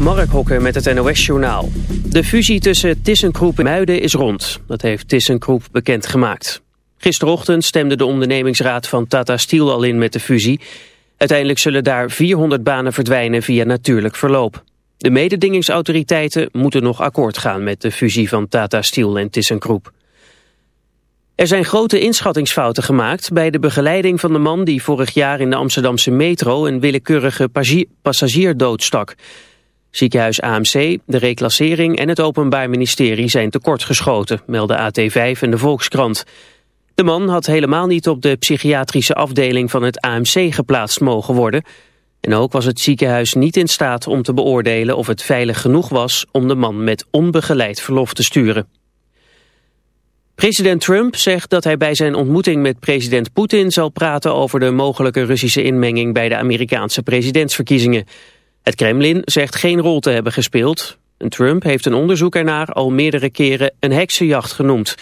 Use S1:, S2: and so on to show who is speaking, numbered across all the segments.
S1: Mark Hokker met het NOS-journaal. De fusie tussen ThyssenKroep en Muiden is rond. Dat heeft ThyssenKroep bekendgemaakt. Gisterochtend stemde de ondernemingsraad van Tata Steel al in met de fusie. Uiteindelijk zullen daar 400 banen verdwijnen via natuurlijk verloop. De mededingingsautoriteiten moeten nog akkoord gaan met de fusie van Tata Steel en ThyssenKroep. Er zijn grote inschattingsfouten gemaakt bij de begeleiding van de man die vorig jaar in de Amsterdamse metro een willekeurige passagier doodstak. Ziekenhuis AMC, de reclassering en het Openbaar Ministerie zijn tekortgeschoten, melden AT5 en de Volkskrant. De man had helemaal niet op de psychiatrische afdeling van het AMC geplaatst mogen worden. En ook was het ziekenhuis niet in staat om te beoordelen of het veilig genoeg was om de man met onbegeleid verlof te sturen. President Trump zegt dat hij bij zijn ontmoeting met president Poetin zal praten over de mogelijke Russische inmenging bij de Amerikaanse presidentsverkiezingen. Het Kremlin zegt geen rol te hebben gespeeld. Trump heeft een onderzoek ernaar al meerdere keren een heksenjacht genoemd.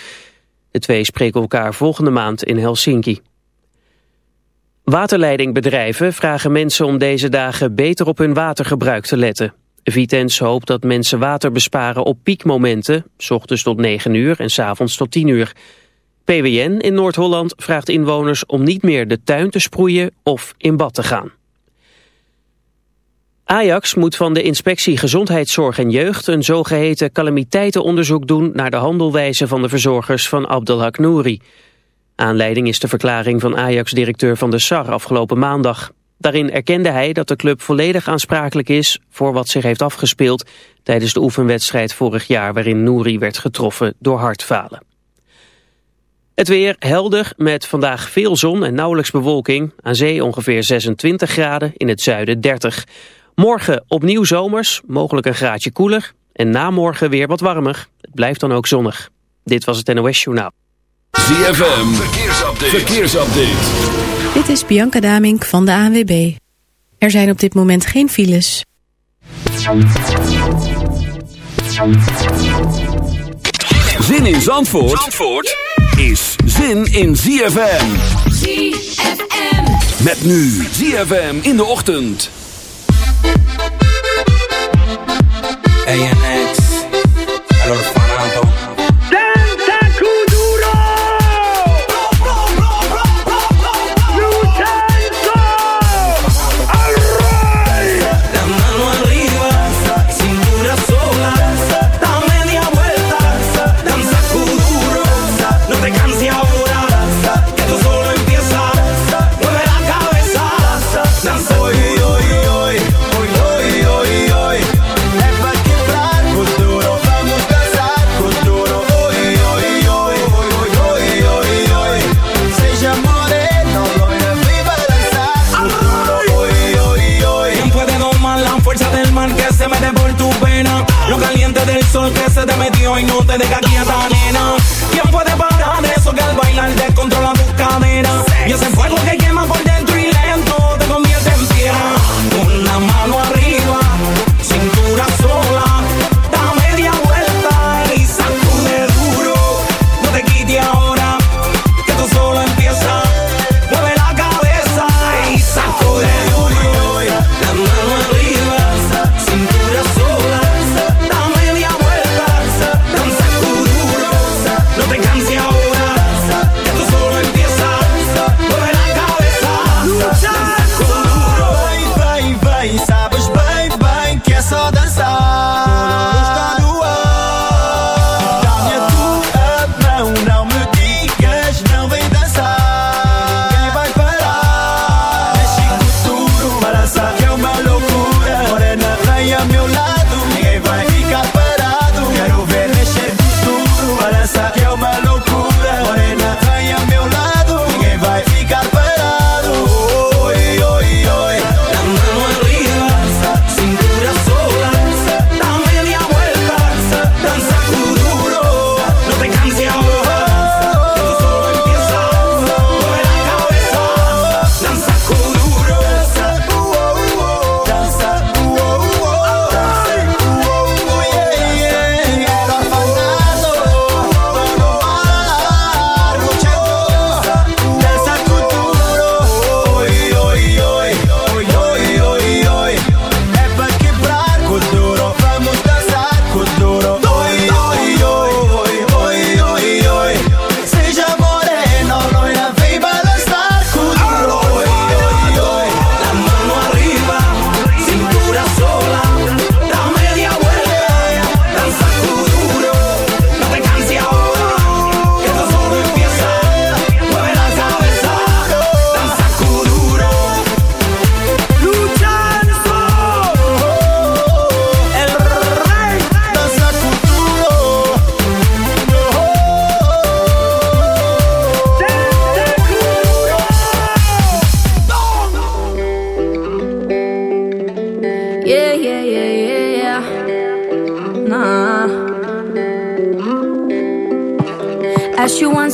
S1: De twee spreken elkaar volgende maand in Helsinki. Waterleidingbedrijven vragen mensen om deze dagen beter op hun watergebruik te letten. Vitens hoopt dat mensen water besparen op piekmomenten, s ochtends tot 9 uur en s avonds tot 10 uur. PWN in Noord-Holland vraagt inwoners om niet meer de tuin te sproeien of in bad te gaan. Ajax moet van de inspectie Gezondheidszorg en Jeugd een zogeheten calamiteitenonderzoek doen naar de handelwijze van de verzorgers van Abdelhak Nouri. Aanleiding is de verklaring van Ajax-directeur van de SAR afgelopen maandag. Daarin erkende hij dat de club volledig aansprakelijk is voor wat zich heeft afgespeeld tijdens de oefenwedstrijd vorig jaar waarin Nouri werd getroffen door hartfalen. Het weer helder met vandaag veel zon en nauwelijks bewolking. Aan zee ongeveer 26 graden, in het zuiden 30. Morgen opnieuw zomers, mogelijk een graadje koeler. En na morgen weer wat warmer. Het blijft dan ook zonnig. Dit was het NOS Journaal.
S2: ZFM, verkeersupdate. verkeersupdate.
S3: Dit is Bianca Damink van de ANWB. Er zijn op dit moment geen files.
S2: Zin in Zandvoort, Zandvoort is zin in ZFM. ZFM. Met nu ZFM in de ochtend.
S4: ANX, el
S5: y no te deja quieta, nena. ¿Quién puede parar eso que al bailar descontrola tus caderas? Y ese fuego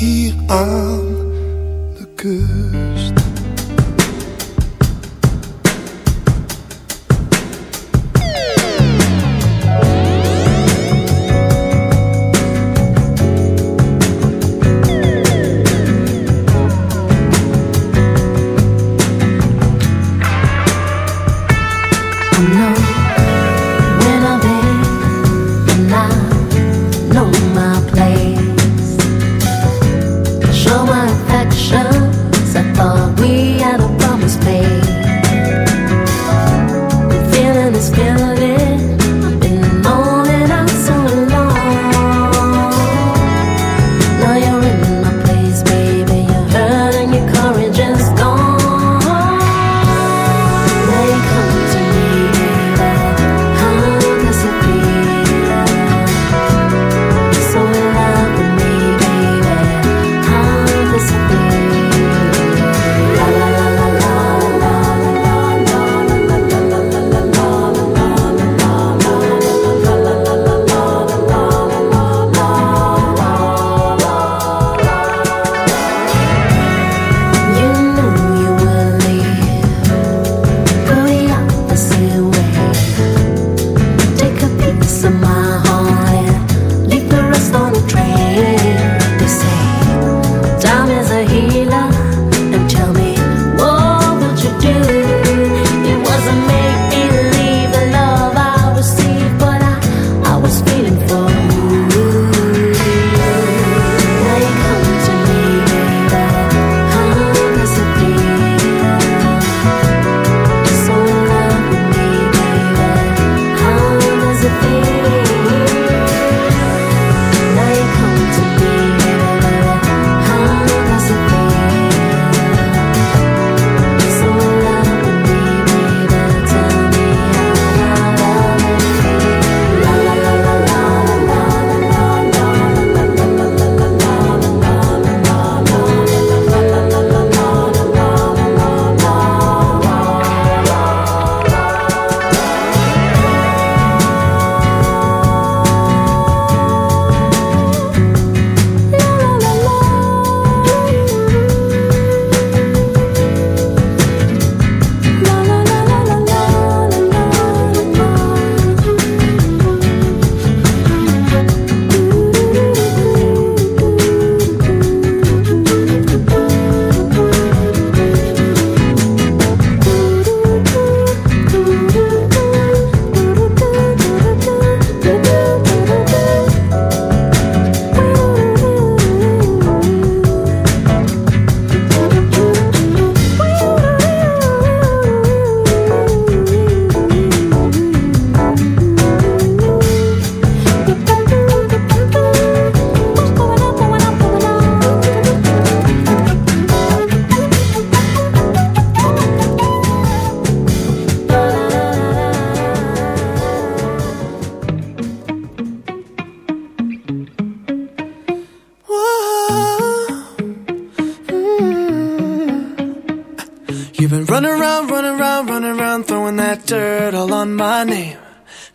S6: Hier aan de kust.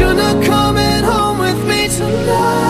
S7: should've coming home with me tonight.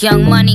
S8: Young money,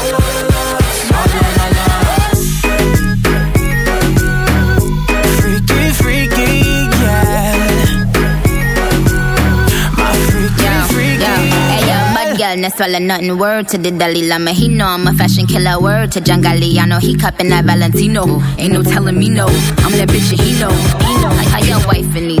S8: No swallow nothing. Word to the Dalai Lama, he know I'm a fashion killer. Word to John Galliano, he cupping that Valentino. Ain't no telling me no, I'm that bitch and he know. He know. Your wife in these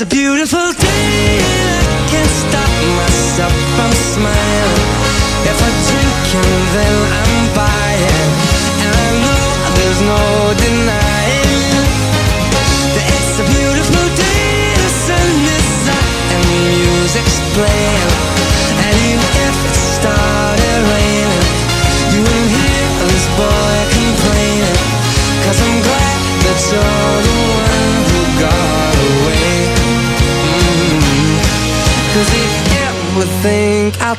S9: It's a beautiful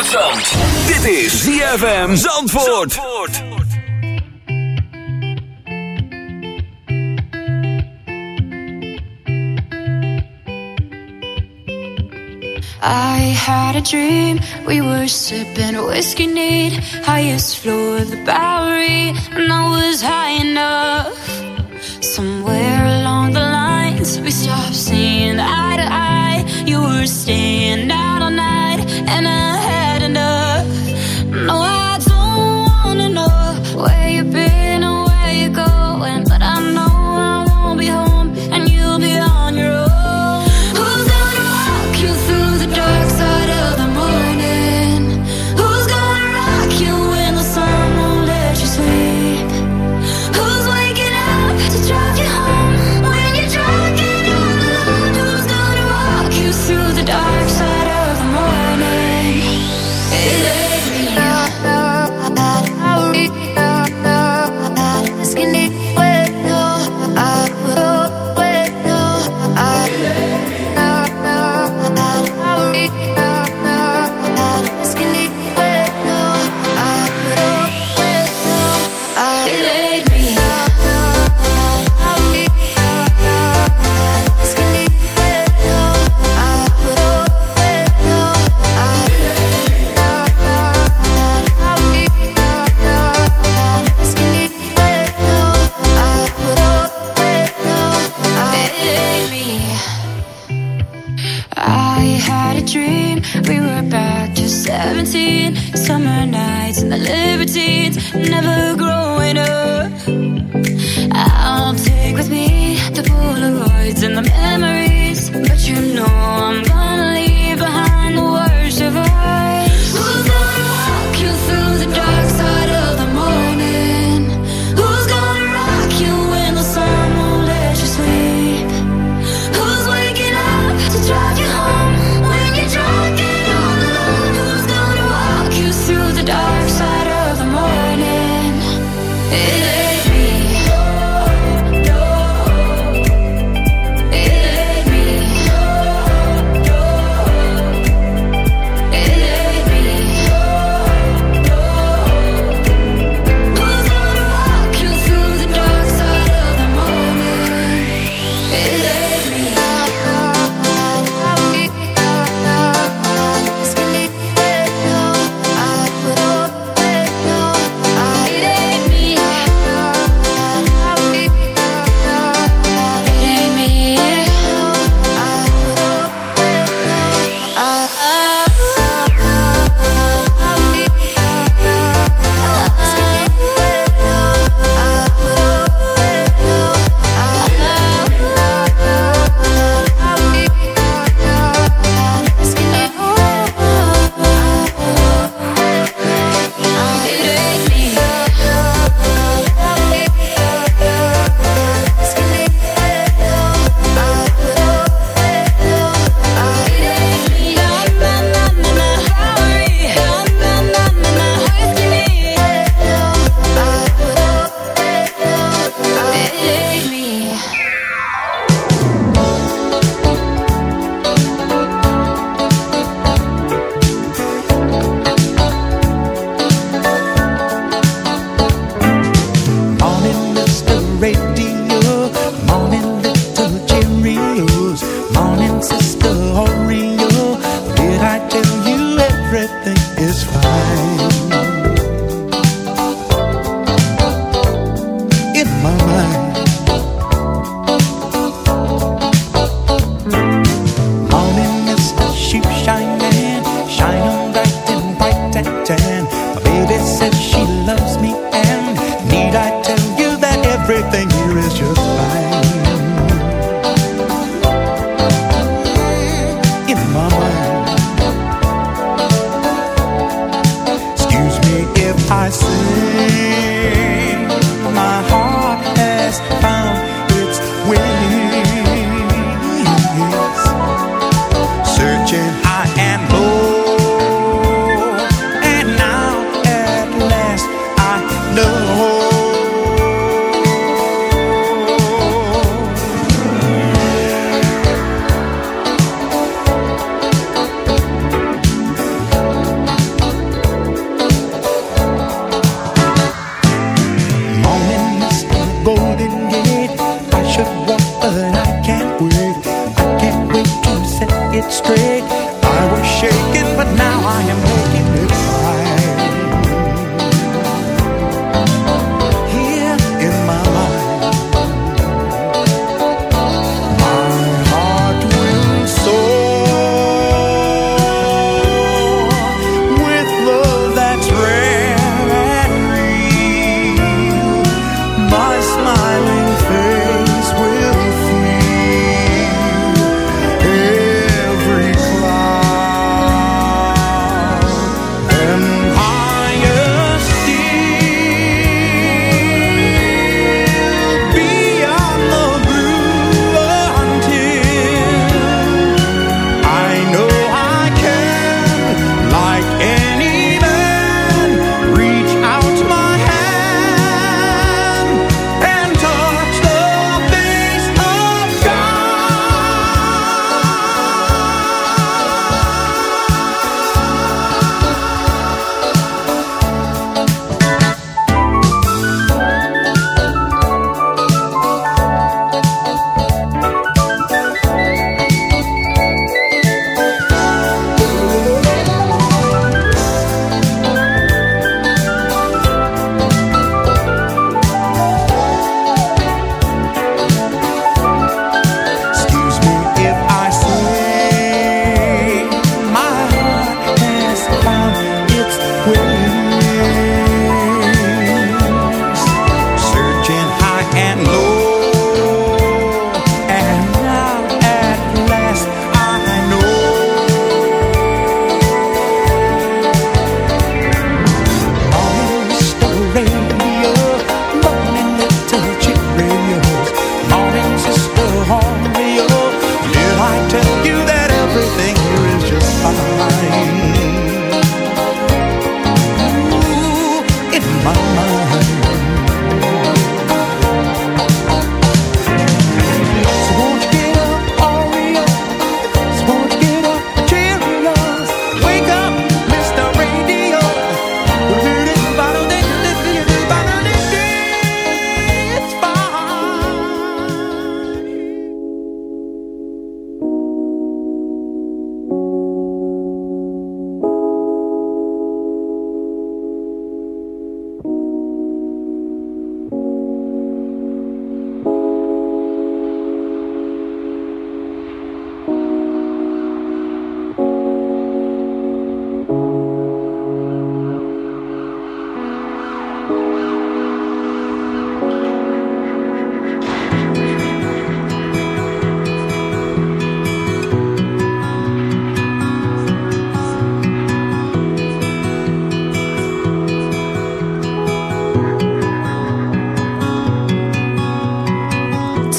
S10: Het zand. Dit is ZFM Zandvoort.
S11: I had a dream. We were sipping whiskey neat, highest floor of the Bowery, and I was high enough.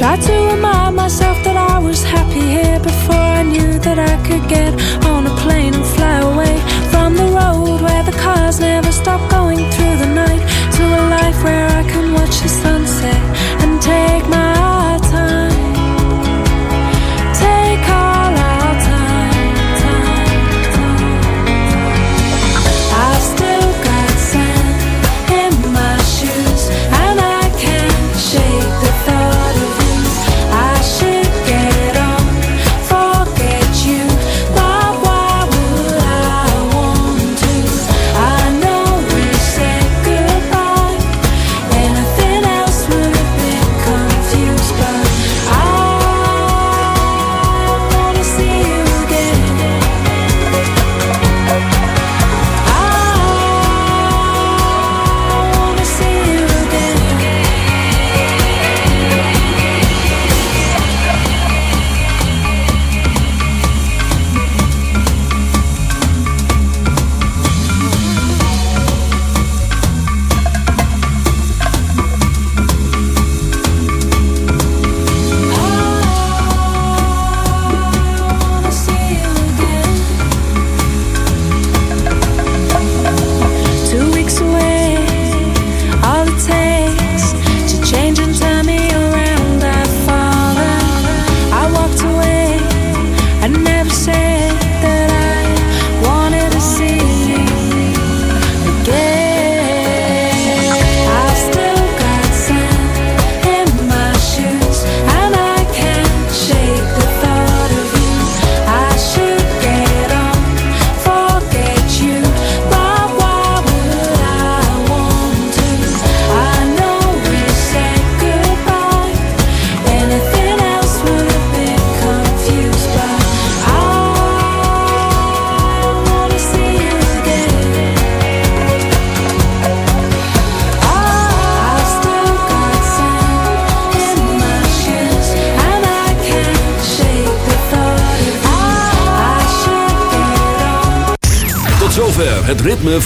S12: Tried to remind myself that I was happy here before I knew that I could get on a plane and fly.